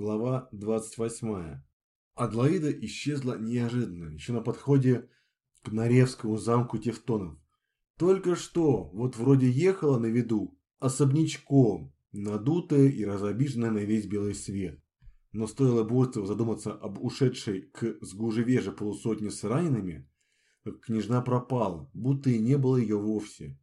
Глава 28. Адлоида исчезла неожиданно, еще на подходе к Наревскому замку Тевтонов. Только что, вот вроде ехала на виду, особнячком, надутая и разобиженная на весь белый свет. Но стоило Бурцеву задуматься об ушедшей к сгужевеже полусотни с ранеными, как княжна пропала, будто и не было ее вовсе.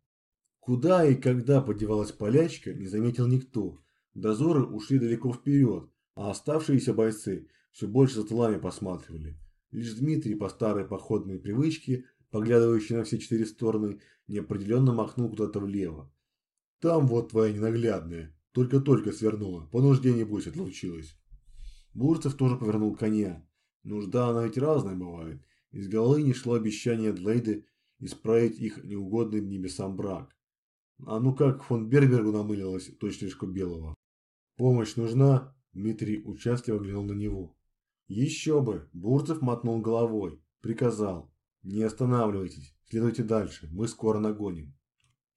Куда и когда подевалась полячка, не заметил никто. Дозоры ушли далеко вперед, а оставшиеся бойцы все больше за тылами посматривали. Лишь Дмитрий по старой походной привычке, поглядывающий на все четыре стороны, неопределенно махнул куда-то влево. «Там вот твоя ненаглядная, только-только свернула, по нужде небось отлучилась». Бурцев тоже повернул коня. Нужда она ведь разная бывает. Из головы не шло обещание Длейды исправить их неугодный небесам брак. А ну как фон Бербергу намылилась точнишку белого. Помощь нужна? Дмитрий участливо глянул на него. Еще бы! Бурцев мотнул головой. Приказал. Не останавливайтесь, следуйте дальше, мы скоро нагоним.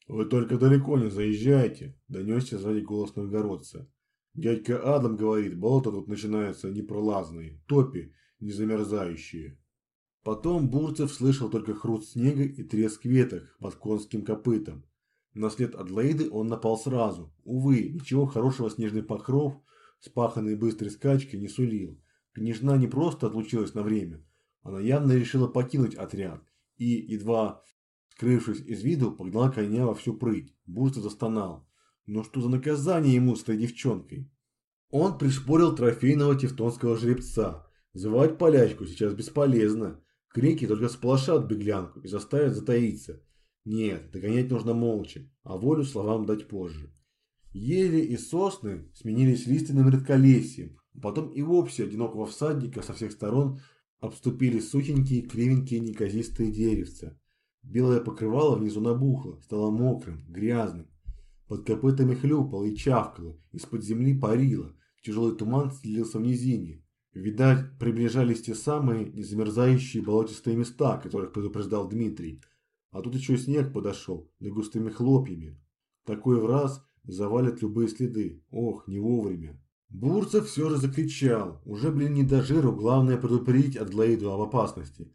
Вы только далеко не заезжайте, донесся сзади голос новгородца. Дядька Адам говорит, болото тут начинаются непролазные, топи, незамерзающие. Потом Бурцев слышал только хруст снега и треск веток под конским копытом. На след Адлоиды он напал сразу. Увы, ничего хорошего снежный покров, спаханный быстрой скачки, не сулил. Княжна не просто отлучилась на время, она явно решила покинуть отряд и, едва скрывшись из виду, погнала коня во всю прыть. Бурцев застонал. Но что за наказание ему с этой девчонкой? Он пришпорил трофейного тевтонского жеребца. Звать полячку сейчас бесполезно. Крики только сполошат беглянку и заставят затаиться. Нет, догонять нужно молча, а волю словам дать позже. Ели и сосны сменились лиственным редколесьем, потом и вовсе одинокого всадника со всех сторон обступили сухенькие, кривенькие, неказистые деревца. Белое покрывало внизу набухло, стало мокрым, грязным. Под копытами хлюпало и чавкало, из-под земли парило, тяжелый туман стелился в низине. Видать, приближались те самые незамерзающие болотистые места, которых предупреждал Дмитрий. А тут еще снег подошел, да густыми хлопьями. Такой в раз завалит любые следы. Ох, не вовремя. Бурцев все же закричал. Уже, блин, не до жиру, главное предупредить Адлоиду об опасности.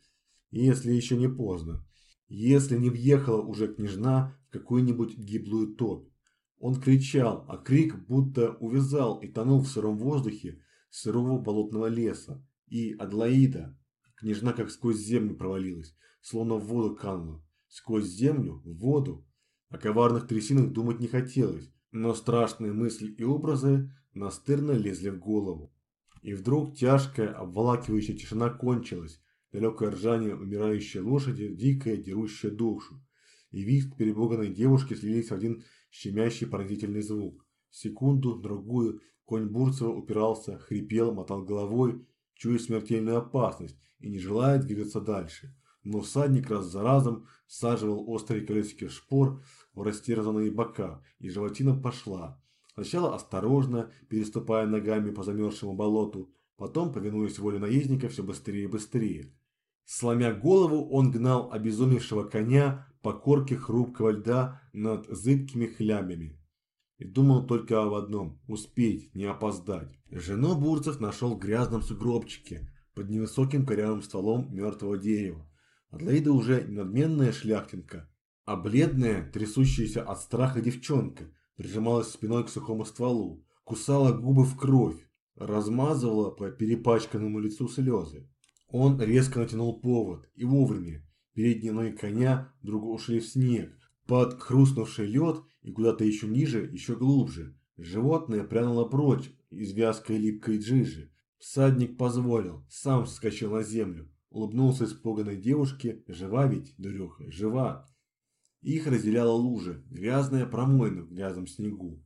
Если еще не поздно. Если не въехала уже княжна в какую-нибудь гиблую топь. Он кричал, а крик будто увязал и тонул в сыром воздухе сырого болотного леса. И Адлоида, княжна как сквозь землю провалилась, словно в воду канула. Сквозь землю, в воду. О коварных трясинах думать не хотелось, но страшные мысли и образы настырно лезли в голову. И вдруг тяжкая, обволакивающая тишина кончилась, далекое ржание умирающей лошади, дикое, дерущее душу. И визг перебоганной девушки слились в один щемящий пронзительный звук. Секунду, другую, конь Бурцева упирался, хрипел, мотал головой, чуя смертельную опасность и не желая двигаться дальше но всадник раз за разом всаживал острые колесики шпор в растерзанные бока, и животина пошла. Сначала осторожно, переступая ногами по замерзшему болоту, потом, повинуясь воле наездника, все быстрее и быстрее. Сломя голову, он гнал обезумевшего коня по корке хрупкого льда над зыбкими хлябями. И думал только об одном – успеть, не опоздать. Жену Бурцев нашел в грязном сугробчике под невысоким корявым стволом мертвого дерева. Адлоида уже надменная шляхтинка, а бледная, трясущаяся от страха девчонка, прижималась спиной к сухому стволу, кусала губы в кровь, размазывала по перепачканному лицу слезы. Он резко натянул повод, и вовремя. Передние ноги коня вдруг ушли в снег, под хрустнувший лед и куда-то еще ниже, еще глубже. Животное прянуло прочь из вязкой липкой джижи. Всадник позволил, сам вскочил на землю, Улыбнулся испуганной девушке. Жива ведь, дурюха, жива. Их разделяла лужа, грязная промойна в грязном снегу.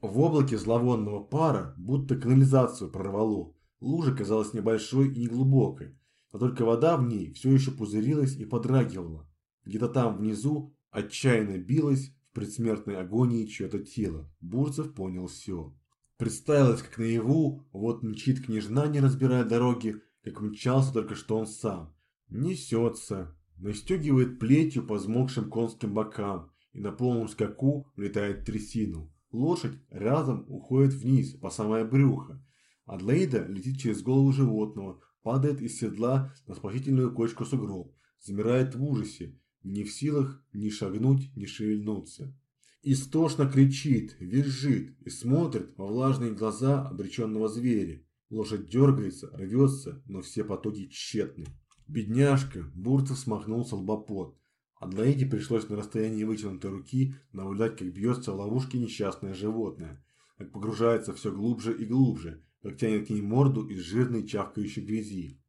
В облаке зловонного пара будто канализацию прорвало. Лужа казалась небольшой и неглубокой, но только вода в ней все еще пузырилась и подрагивала. Где-то там внизу отчаянно билось в предсмертной агонии чье-то тело. Бурцев понял все. Представилось, как наяву, вот мчит княжна, не разбирая дороги, как мчался только что он сам. Несется, настегивает плетью по взмокшим конским бокам и на полном скаку влетает в трясину. Лошадь разом уходит вниз по самое брюхо. Адлоида летит через голову животного, падает из седла на спасительную кочку сугроб, замирает в ужасе, не в силах ни шагнуть, ни шевельнуться. Истошно кричит, визжит и смотрит во влажные глаза обреченного зверя. Лошадь дергается, рвется, но все потуги тщетны. Бедняжка, Бурцев смахнул с лбопот. Адлоиде пришлось на расстоянии вытянутой руки наблюдать, как бьется в ловушке несчастное животное, как погружается все глубже и глубже, как тянет к ней морду из жирной чавкающей грязи.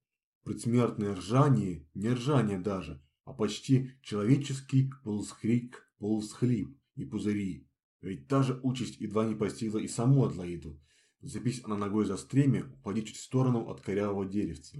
Предсмертное ржание, не ржание даже, а почти человеческий полусхрик, полусхлип и пузыри. Ведь та же участь едва не постигла и саму Адлоиду. Запись она ногой за стремя, упади чуть в сторону от корявого деревца.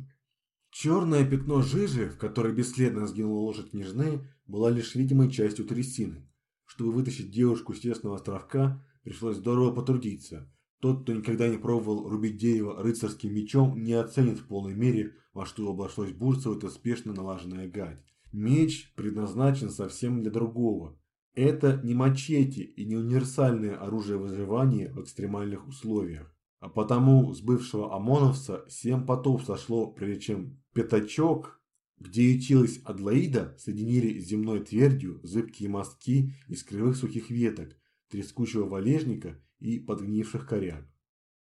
Черное пятно жижи, в которое бесследно сгинула лошадь княжны, была лишь видимой частью трясины. Чтобы вытащить девушку с тесного островка, пришлось здорово потрудиться. Тот, кто никогда не пробовал рубить дерево рыцарским мечом, не оценит в полной мере, во что обошлось Бурцеву эта спешно налаженная гать. Меч предназначен совсем для другого. Это не мачете и не универсальное оружие выживания в экстремальных условиях. А потому с бывшего ОМОНовца семь потов сошло, прежде чем пятачок, где ютилась Адлоида, соединили с земной твердью зыбкие мостки из кривых сухих веток, трескучего валежника и подгнивших коряк.